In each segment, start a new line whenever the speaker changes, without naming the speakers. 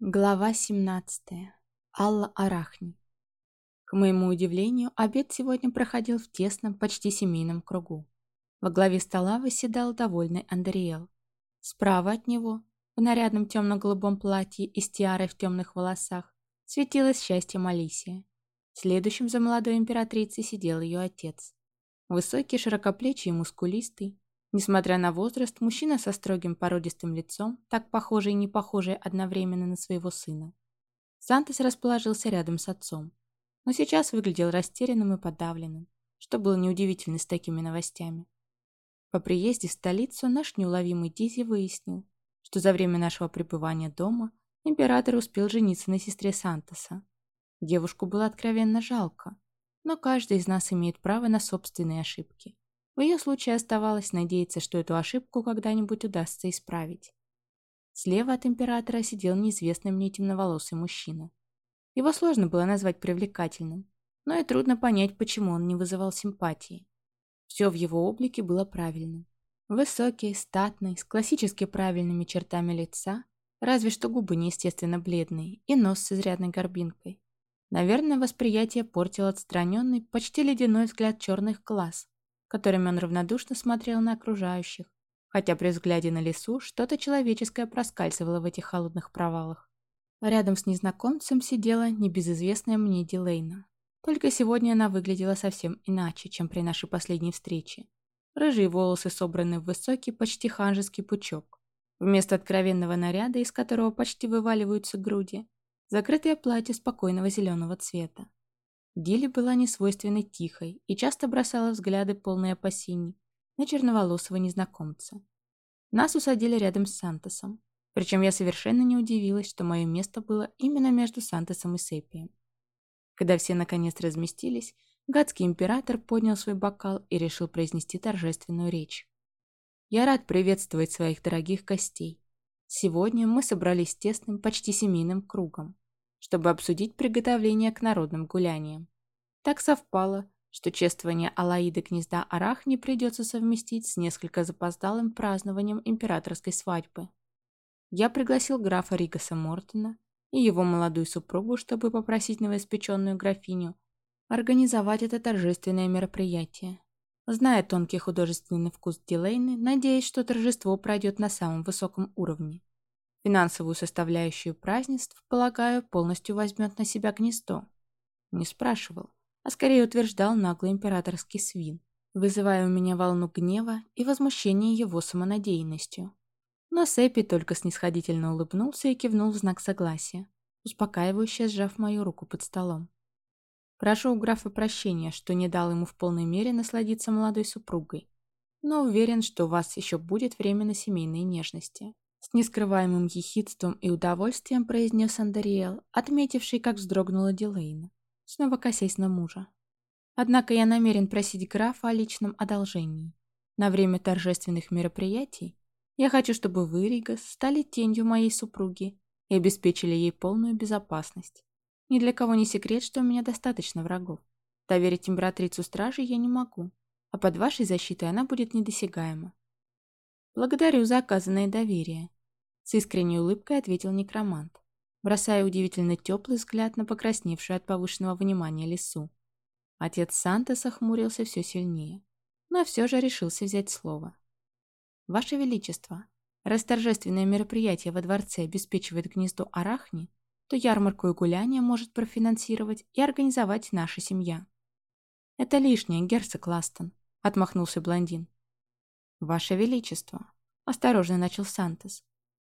Глава 17. Алла Арахни. К моему удивлению, обед сегодня проходил в тесном, почти семейном кругу. Во главе стола выседал довольный Андриэл. Справа от него, в нарядном темно-голубом платье и с тиарой в темных волосах, светилось счастье Малисия. Следующим за молодой императрицей сидел ее отец. Высокий, широкоплечий и мускулистый, Несмотря на возраст, мужчина со строгим породистым лицом, так похожий и не похожий одновременно на своего сына. Сантос расположился рядом с отцом, но сейчас выглядел растерянным и подавленным, что было неудивительно с такими новостями. По приезде в столицу наш неуловимый Дизи выяснил, что за время нашего пребывания дома император успел жениться на сестре Сантоса. Девушку было откровенно жалко, но каждый из нас имеет право на собственные ошибки. В ее случае оставалось надеяться, что эту ошибку когда-нибудь удастся исправить. Слева от императора сидел неизвестный мне темноволосый мужчина. Его сложно было назвать привлекательным, но и трудно понять, почему он не вызывал симпатии. Все в его облике было правильным. Высокий, статный, с классически правильными чертами лица, разве что губы неестественно бледные и нос с изрядной горбинкой. Наверное, восприятие портил отстраненный, почти ледяной взгляд черных глаз, которыми он равнодушно смотрел на окружающих, хотя при взгляде на лесу что-то человеческое проскальзывало в этих холодных провалах. Рядом с незнакомцем сидела небезызвестная мне Дилейна. Только сегодня она выглядела совсем иначе, чем при нашей последней встрече. Рыжие волосы собраны в высокий, почти ханжеский пучок. Вместо откровенного наряда, из которого почти вываливаются груди, закрытое платье спокойного зеленого цвета. Дили была несвойственной тихой и часто бросала взгляды полные опасений на черноволосого незнакомца. Нас усадили рядом с Сантосом, причем я совершенно не удивилась, что мое место было именно между Сантосом и Сепием. Когда все наконец разместились, гадский император поднял свой бокал и решил произнести торжественную речь. «Я рад приветствовать своих дорогих гостей. Сегодня мы собрались тесным, почти семейным кругом чтобы обсудить приготовление к народным гуляниям. Так совпало, что чествование Алаиды гнезда Арахни придется совместить с несколько запоздалым празднованием императорской свадьбы. Я пригласил графа Ригаса Мортона и его молодую супругу, чтобы попросить новоиспеченную графиню организовать это торжественное мероприятие. Зная тонкий художественный вкус Дилейны, надеюсь, что торжество пройдет на самом высоком уровне. Финансовую составляющую празднеств, полагаю, полностью возьмет на себя гнездо. Не спрашивал, а скорее утверждал наглый императорский свин, вызывая у меня волну гнева и возмущения его самонадеянностью. Но Сэппи только снисходительно улыбнулся и кивнул в знак согласия, успокаивающе сжав мою руку под столом. Прошу у графа прощения, что не дал ему в полной мере насладиться молодой супругой, но уверен, что у вас еще будет время на семейные нежности. С нескрываемым ехидством и удовольствием произнес Андериэл, отметивший, как вздрогнула Дилейна, снова косясь на мужа. Однако я намерен просить графа о личном одолжении. На время торжественных мероприятий я хочу, чтобы вы, Ригас, стали тенью моей супруги и обеспечили ей полную безопасность. Ни для кого не секрет, что у меня достаточно врагов. Доверить императрицу стражи я не могу, а под вашей защитой она будет недосягаема. Благодарю за оказанное доверие. С искренней улыбкой ответил некромант, бросая удивительно теплый взгляд на покрасневшую от повышенного внимания лесу. Отец Сантоса хмурился все сильнее, но все же решился взять слово. «Ваше Величество, раз торжественное мероприятие во дворце обеспечивает гнездо Арахни, то ярмарку и гуляние может профинансировать и организовать наша семья». «Это лишнее, герцог Ластон», — отмахнулся блондин. «Ваше Величество», — осторожно начал Сантос,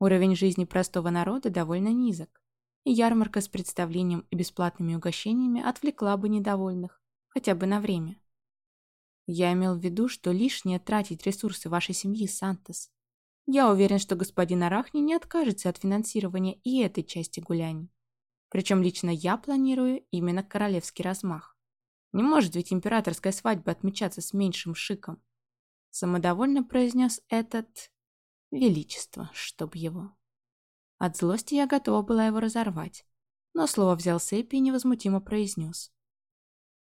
Уровень жизни простого народа довольно низок, и ярмарка с представлением и бесплатными угощениями отвлекла бы недовольных, хотя бы на время. Я имел в виду, что лишнее тратить ресурсы вашей семьи, Сантос. Я уверен, что господин Арахни не откажется от финансирования и этой части гуляний. Причем лично я планирую именно королевский размах. Не может ведь императорская свадьба отмечаться с меньшим шиком. Самодовольно произнес этот Величество, чтоб его. От злости я готова была его разорвать, но слово взял Сэппи и невозмутимо произнес.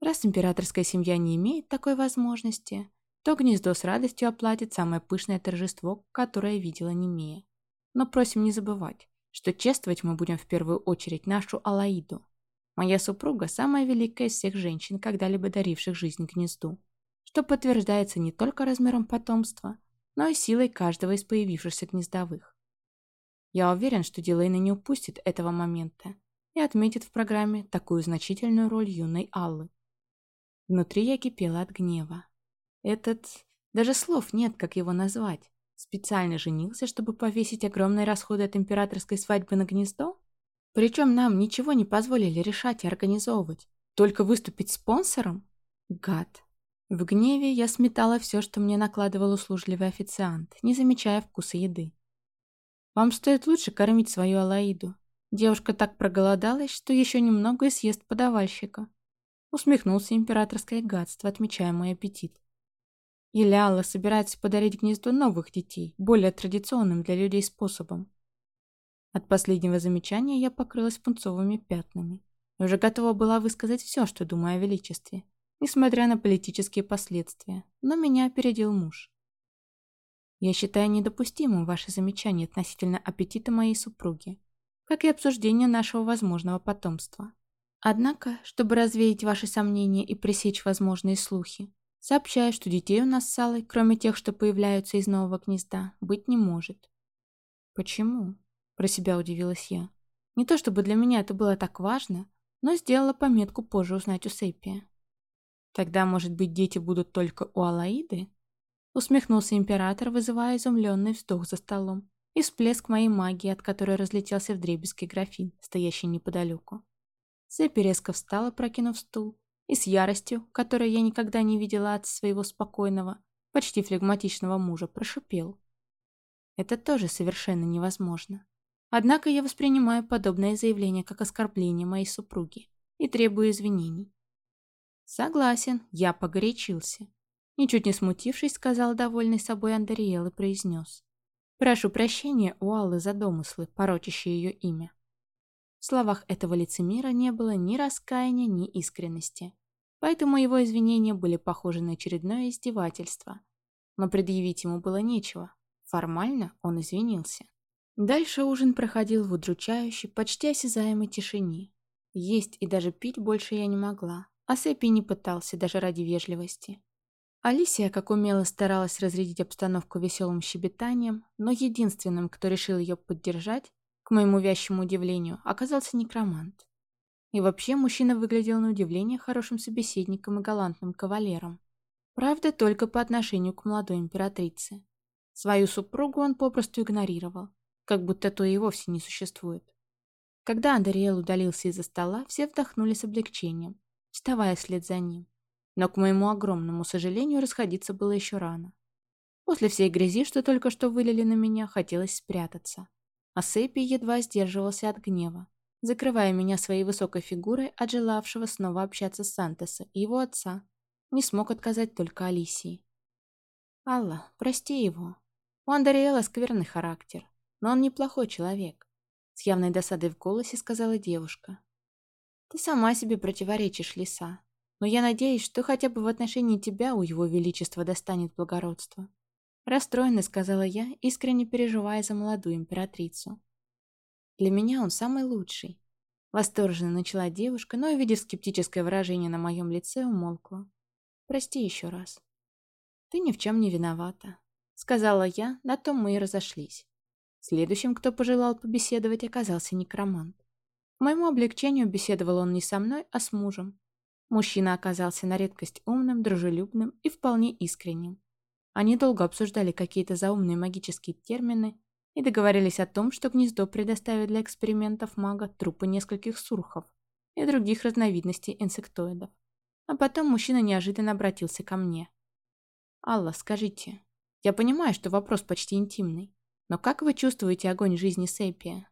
Раз императорская семья не имеет такой возможности, то гнездо с радостью оплатит самое пышное торжество, которое видела Немея. Но просим не забывать, что чествовать мы будем в первую очередь нашу Алаиду. Моя супруга – самая великая из всех женщин, когда-либо даривших жизнь гнезду, что подтверждается не только размером потомства, но и силой каждого из появившихся гнездовых. Я уверен, что Дилейна не упустит этого момента и отметит в программе такую значительную роль юной Аллы. Внутри я кипела от гнева. Этот... даже слов нет, как его назвать. Специально женился, чтобы повесить огромные расходы от императорской свадьбы на гнездо? Причем нам ничего не позволили решать и организовывать. Только выступить спонсором? Гад. В гневе я сметала все, что мне накладывал услужливый официант, не замечая вкуса еды. Вам стоит лучше кормить свою Алаиду. Девушка так проголодалась, что еще немного и съест подавальщика. Усмехнулся императорское гадство, отмечая мой аппетит. Или Алла собирается подарить гнезду новых детей, более традиционным для людей способом. От последнего замечания я покрылась пунцовыми пятнами. Уже готова была высказать все, что думаю о величестве несмотря на политические последствия, но меня опередил муж. Я считаю недопустимым ваше замечание относительно аппетита моей супруги, как и обсуждение нашего возможного потомства. Однако, чтобы развеять ваши сомнения и пресечь возможные слухи, сообщаю, что детей у нас с Аллой, кроме тех, что появляются из нового гнезда, быть не может. Почему? Про себя удивилась я. Не то чтобы для меня это было так важно, но сделала пометку позже узнать у Сепия. Тогда, может быть, дети будут только у Алаиды? Усмехнулся император, вызывая изумленный вздох за столом и всплеск моей магии, от которой разлетелся вдребезги графин, стоящий неподалеку. Сэппи резко встала, прокинув стул, и с яростью, которой я никогда не видела от своего спокойного, почти флегматичного мужа, прошипел. Это тоже совершенно невозможно. Однако я воспринимаю подобное заявление как оскорбление моей супруги и требую извинений. «Согласен, я погорячился». Ничуть не смутившись, сказал довольный собой Андериэл и произнес. «Прошу прощения у Аллы за домыслы, порочащие ее имя». В словах этого лицемира не было ни раскаяния, ни искренности. Поэтому его извинения были похожи на очередное издевательство. Но предъявить ему было нечего. Формально он извинился. Дальше ужин проходил в удручающей, почти осязаемой тишине. Есть и даже пить больше я не могла. А Сэппи не пытался, даже ради вежливости. Алисия, как умело, старалась разрядить обстановку веселым щебетанием, но единственным, кто решил ее поддержать, к моему вящему удивлению, оказался некромант. И вообще мужчина выглядел на удивление хорошим собеседником и галантным кавалером. Правда, только по отношению к молодой императрице. Свою супругу он попросту игнорировал, как будто то и вовсе не существует. Когда Андериэл удалился из-за стола, все вдохнули с облегчением, вставая вслед за ним. Но, к моему огромному сожалению, расходиться было еще рано. После всей грязи, что только что вылили на меня, хотелось спрятаться. А Сэппи едва сдерживался от гнева, закрывая меня своей высокой фигурой от желавшего снова общаться с Сантоса и его отца. Не смог отказать только Алисии. «Алла, прости его. У Андреэла скверный характер, но он неплохой человек», с явной досадой в голосе сказала девушка. Ты сама себе противоречишь, лиса. Но я надеюсь, что хотя бы в отношении тебя у его величества достанет благородство. Расстроенно сказала я, искренне переживая за молодую императрицу. Для меня он самый лучший. Восторженно начала девушка, но, увидев скептическое выражение на моем лице, умолкла. Прости еще раз. Ты ни в чем не виновата. Сказала я, на том мы и разошлись. Следующим, кто пожелал побеседовать, оказался некромант моему облегчению беседовал он не со мной, а с мужем. Мужчина оказался на редкость умным, дружелюбным и вполне искренним. Они долго обсуждали какие-то заумные магические термины и договорились о том, что гнездо предоставит для экспериментов мага трупы нескольких сурхов и других разновидностей инсектоидов. А потом мужчина неожиданно обратился ко мне. «Алла, скажите, я понимаю, что вопрос почти интимный, но как вы чувствуете огонь жизни Сепия?»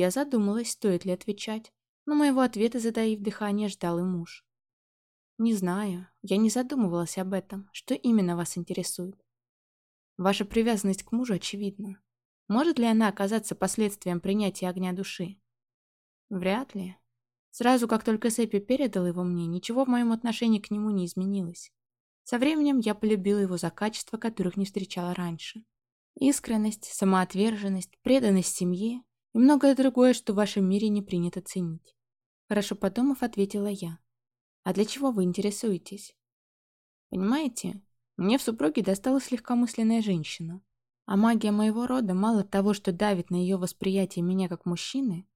Я задумалась, стоит ли отвечать, но моего ответа, затаив дыхание, ждал и муж. «Не знаю, я не задумывалась об этом. Что именно вас интересует?» «Ваша привязанность к мужу очевидна. Может ли она оказаться последствием принятия огня души?» «Вряд ли. Сразу, как только Сэппи передал его мне, ничего в моем отношении к нему не изменилось. Со временем я полюбила его за качества, которых не встречала раньше. Искренность, самоотверженность, преданность семье и многое другое, что в вашем мире не принято ценить. Хорошо подумав, ответила я. А для чего вы интересуетесь? Понимаете, мне в супруге досталась легкомысленная женщина. А магия моего рода мало того, что давит на ее восприятие меня как мужчины,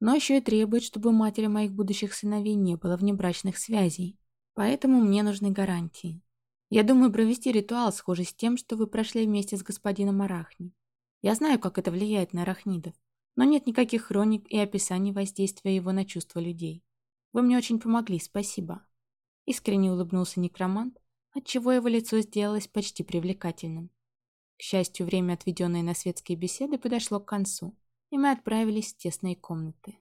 но еще и требует, чтобы матери моих будущих сыновей не было внебрачных связей. Поэтому мне нужны гарантии. Я думаю провести ритуал, схожий с тем, что вы прошли вместе с господином Арахни. Я знаю, как это влияет на арахнидов, но нет никаких хроник и описаний воздействия его на чувства людей. Вы мне очень помогли, спасибо. Искренне улыбнулся некромант, отчего его лицо сделалось почти привлекательным. К счастью, время, отведенное на светские беседы, подошло к концу, и мы отправились в тесные комнаты.